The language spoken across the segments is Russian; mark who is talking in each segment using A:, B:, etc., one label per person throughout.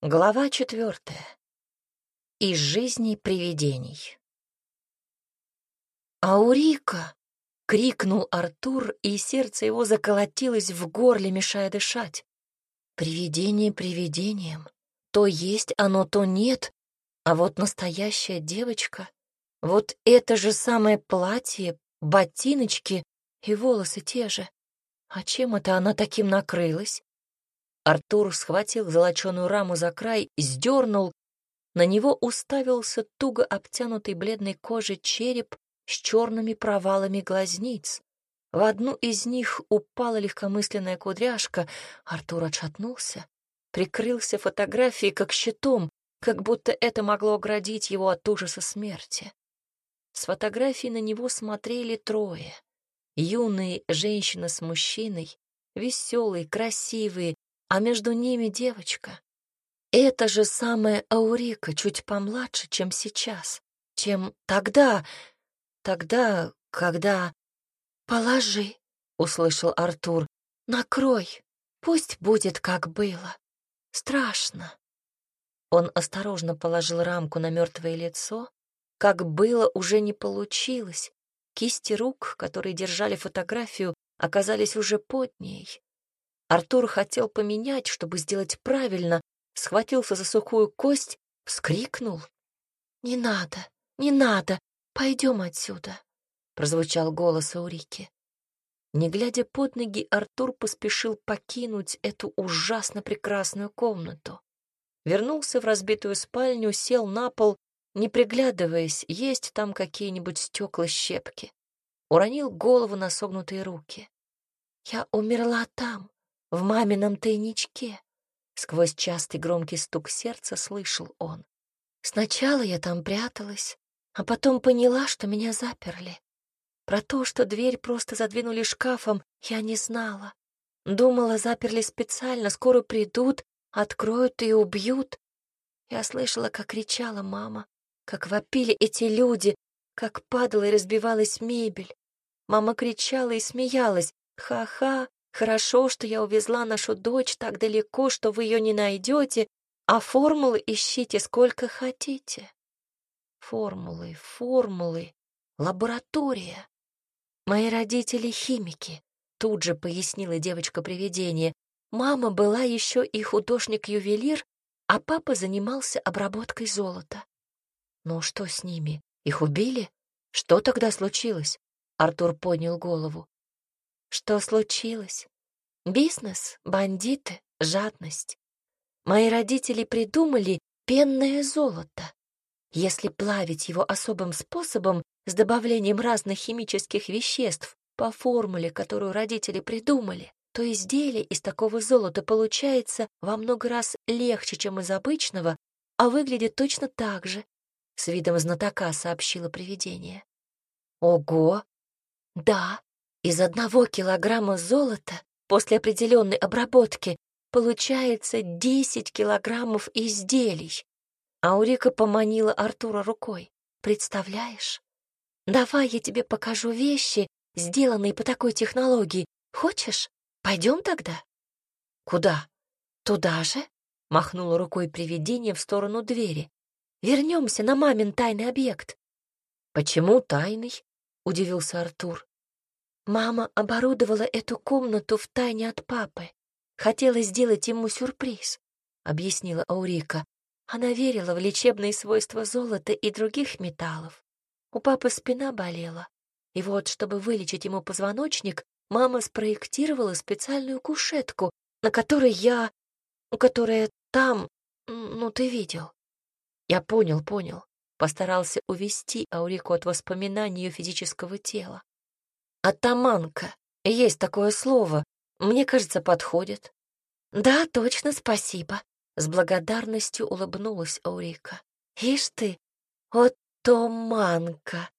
A: Глава четвертая. Из жизни привидений. «Аурика!» — крикнул Артур, и сердце его заколотилось в горле, мешая дышать. «Привидение привидением. То есть оно, то нет. А вот настоящая девочка, вот это же самое платье, ботиночки и волосы те же. А чем это она таким накрылась? Артур схватил золоченую раму за край, сдернул. На него уставился туго обтянутый бледной кожей череп с черными провалами глазниц. В одну из них упала легкомысленная кудряшка. Артур отшатнулся, прикрылся фотографией как щитом, как будто это могло оградить его от ужаса смерти. С фотографии на него смотрели трое. Юные женщина с мужчиной, веселые, красивые, а между ними девочка. Это же самая Аурика, чуть помладше, чем сейчас, чем тогда, тогда, когда... «Положи», — услышал Артур, — «накрой, пусть будет, как было. Страшно». Он осторожно положил рамку на мертвое лицо. Как было, уже не получилось. Кисти рук, которые держали фотографию, оказались уже под ней. Артур хотел поменять, чтобы сделать правильно, схватился за сухую кость, вскрикнул. «Не надо, не надо, пойдем отсюда», — прозвучал голос Аурики. Не глядя под ноги, Артур поспешил покинуть эту ужасно прекрасную комнату. Вернулся в разбитую спальню, сел на пол, не приглядываясь, есть там какие-нибудь стекла-щепки. Уронил голову на согнутые руки. «Я умерла там, в мамином тайничке. Сквозь частый громкий стук сердца слышал он. Сначала я там пряталась, а потом поняла, что меня заперли. Про то, что дверь просто задвинули шкафом, я не знала. Думала, заперли специально, скоро придут, откроют и убьют. Я слышала, как кричала мама, как вопили эти люди, как падала и разбивалась мебель. Мама кричала и смеялась. Ха-ха, Хорошо, что я увезла нашу дочь так далеко, что вы ее не найдете, а формулы ищите сколько хотите. Формулы, формулы, лаборатория. Мои родители химики, тут же пояснила девочка-привидение. Мама была еще и художник-ювелир, а папа занимался обработкой золота. Ну что с ними? Их убили? Что тогда случилось? Артур поднял голову. Что случилось? Бизнес, бандиты, жадность. Мои родители придумали пенное золото. Если плавить его особым способом с добавлением разных химических веществ по формуле, которую родители придумали, то изделие из такого золота получается во много раз легче, чем из обычного, а выглядит точно так же, — с видом знатока сообщила привидение. Ого! Да, из одного килограмма золота после определенной обработки получается 10 килограммов изделий. Аурика поманила Артура рукой. Представляешь? Давай я тебе покажу вещи, сделанные по такой технологии. Хочешь? Пойдем тогда? Куда? Туда же? Махнула рукой привидение в сторону двери. Вернемся на мамин тайный объект. Почему тайный? Удивился Артур. Мама оборудовала эту комнату в тайне от папы. Хотела сделать ему сюрприз, объяснила Аурика. Она верила в лечебные свойства золота и других металлов. У папы спина болела. И вот, чтобы вылечить ему позвоночник, мама спроектировала специальную кушетку, на которой я... которая там... ну, ты видел. Я понял, понял. Постарался увести Аурику от воспоминаний ее физического тела. Атаманка. Есть такое слово. Мне кажется, подходит. Да, точно, спасибо. С благодарностью улыбнулась Аурика. Ишь ты, атаманка.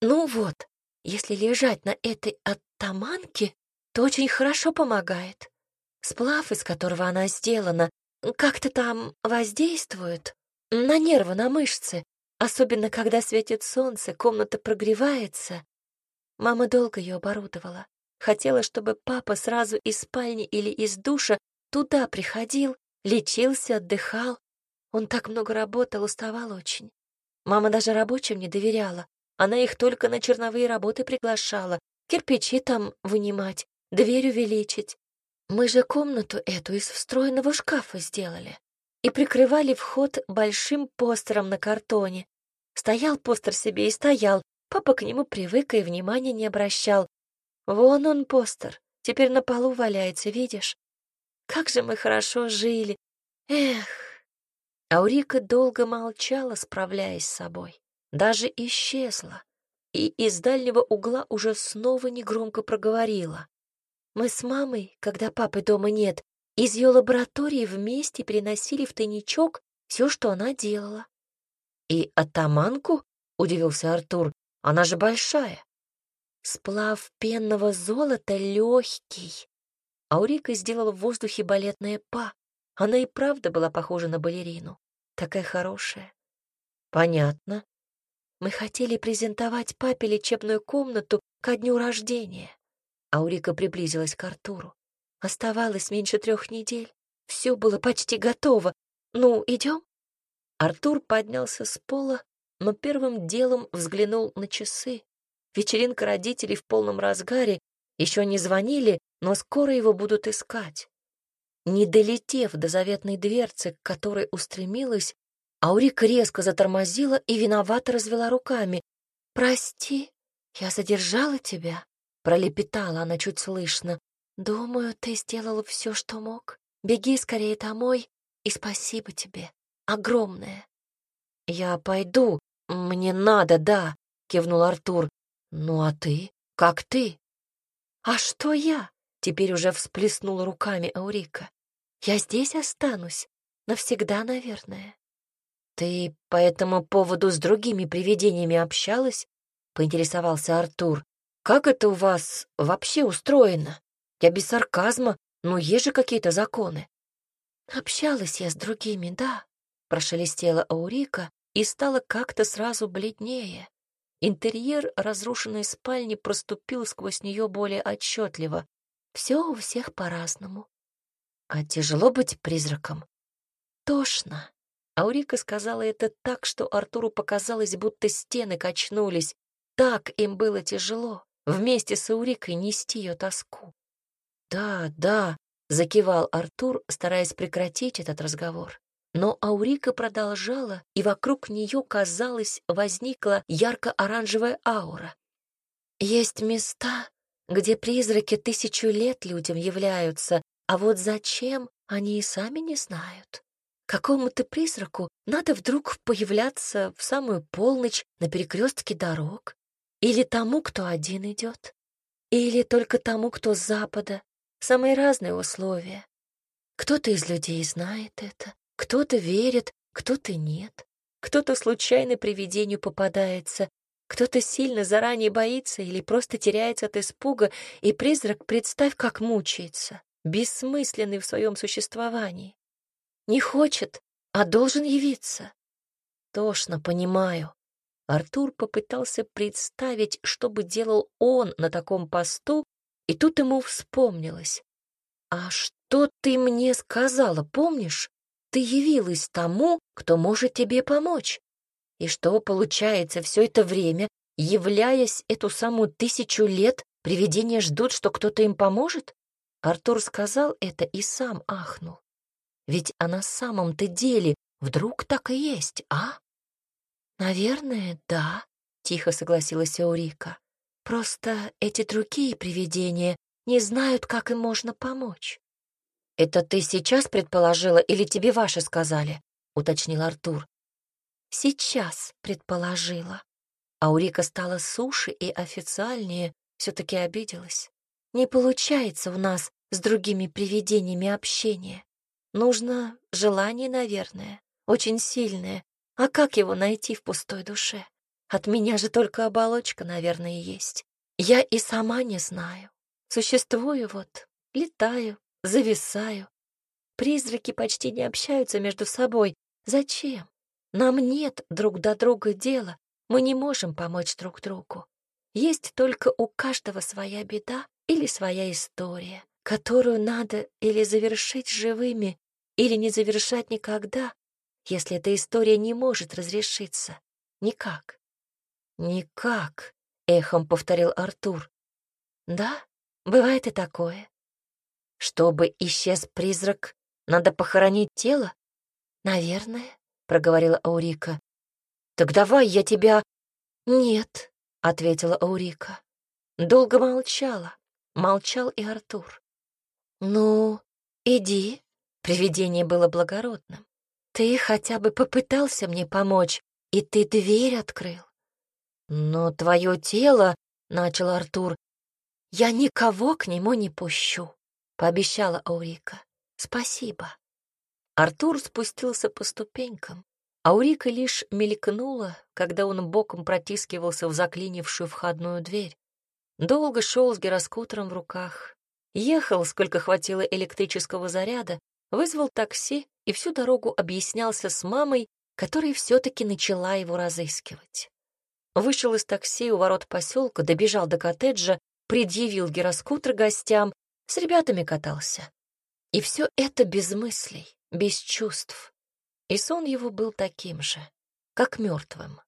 A: Ну вот, если лежать на этой атаманке, то очень хорошо помогает. Сплав, из которого она сделана, как-то там воздействует на нервы, на мышцы, особенно когда светит солнце, комната прогревается, Мама долго ее оборудовала. Хотела, чтобы папа сразу из спальни или из душа туда приходил, Лечился, отдыхал. Он так много работал, уставал очень. Мама даже рабочим не доверяла. Она их только на черновые работы приглашала, кирпичи там вынимать, дверь увеличить. Мы же комнату эту из встроенного шкафа сделали и прикрывали вход большим постером на картоне. Стоял постер себе и стоял, папа к нему привык и внимания не обращал. Вон он постер, теперь на полу валяется, видишь? Как же мы хорошо жили. Эх. Аурика долго молчала, справляясь с собой. Даже исчезла. И из дальнего угла уже снова негромко проговорила. Мы с мамой, когда папы дома нет, из ее лаборатории вместе переносили в тайничок все, что она делала. «И атаманку?» — удивился Артур. «Она же большая». Сплав пенного золота легкий. Аурика сделала в воздухе балетное па. Она и правда была похожа на балерину. Такая хорошая. Понятно. Мы хотели презентовать папе лечебную комнату ко дню рождения. Аурика приблизилась к Артуру. Оставалось меньше трех недель. Все было почти готово. Ну, идем? Артур поднялся с пола, но первым делом взглянул на часы. Вечеринка родителей в полном разгаре. Еще не звонили, но скоро его будут искать. Не долетев до заветной дверцы, к которой устремилась, Аурика резко затормозила и виновато развела руками. «Прости, я задержала тебя?» Пролепетала она чуть слышно. «Думаю, ты сделал все, что мог. Беги скорее домой, и спасибо тебе. Огромное». «Я пойду. Мне надо, да», — кивнул Артур. «Ну а ты? Как ты?» «А что я?» — теперь уже всплеснула руками Аурика. «Я здесь останусь. Навсегда, наверное». «Ты по этому поводу с другими привидениями общалась?» — поинтересовался Артур. Как это у вас вообще устроено? Я без сарказма, но есть же какие-то законы. Общалась я с другими, да, прошелестела Аурика и стала как-то сразу бледнее. Интерьер разрушенной спальни проступил сквозь нее более отчетливо. Все у всех по-разному. А тяжело быть призраком? Тошно. Аурика сказала это так, что Артуру показалось, будто стены качнулись. Так им было тяжело вместе с Аурикой нести ее тоску. «Да, да», — закивал Артур, стараясь прекратить этот разговор. Но Аурика продолжала, и вокруг нее, казалось, возникла ярко-оранжевая аура. «Есть места, где призраки тысячу лет людям являются, а вот зачем, они и сами не знают. Какому-то призраку надо вдруг появляться в самую полночь на перекрестке дорог, или тому, кто один идет, или только тому, кто с запада. Самые разные условия. Кто-то из людей знает это, кто-то верит, кто-то нет. Кто-то случайно привидению попадается, кто-то сильно заранее боится или просто теряется от испуга, и призрак, представь, как мучается, бессмысленный в своем существовании. Не хочет, а должен явиться. Тошно понимаю. Артур попытался представить, что бы делал он на таком посту, и тут ему вспомнилось. «А что ты мне сказала, помнишь? Ты явилась тому, кто может тебе помочь. И что, получается, все это время, являясь эту самую тысячу лет, привидения ждут, что кто-то им поможет?» Артур сказал это и сам ахнул. Ведь а на самом-то деле вдруг так и есть, а? «Наверное, да», — тихо согласилась Аурика. «Просто эти другие привидения не знают, как им можно помочь». «Это ты сейчас предположила или тебе ваши сказали?» — уточнил Артур. «Сейчас предположила». Аурика стала суше и официальнее, все-таки обиделась. «Не получается у нас с другими привидениями общение. Нужно желание, наверное, очень сильное, а как его найти в пустой душе? От меня же только оболочка, наверное, есть. Я и сама не знаю. Существую вот, летаю, зависаю. Призраки почти не общаются между собой. Зачем? Нам нет друг до друга дела. Мы не можем помочь друг другу. Есть только у каждого своя беда или своя история, которую надо или завершить живыми, или не завершать никогда, если эта история не может разрешиться? Никак. Никак, эхом повторил Артур. Да, бывает и такое. Чтобы исчез призрак, надо похоронить тело? Наверное, проговорила Аурика. Так давай я тебя... Нет, ответила Аурика. Долго молчала. Молчал и Артур. Ну, иди. Привидение было благородным. Ты хотя бы попытался мне помочь, и ты дверь открыл. Но твое тело, — начал Артур, — я никого к нему не пущу пообещала Аурика. Спасибо. Артур спустился по ступенькам. Аурика лишь мелькнула, когда он боком протискивался в заклинившую входную дверь. Долго шел с гироскутером в руках. Ехал, сколько хватило электрического заряда, вызвал такси и всю дорогу объяснялся с мамой, которая все-таки начала его разыскивать. Вышел из такси у ворот поселка, добежал до коттеджа, предъявил гироскутер гостям с ребятами катался. И все это без мыслей, без чувств. И сон его был таким же, как мертвым.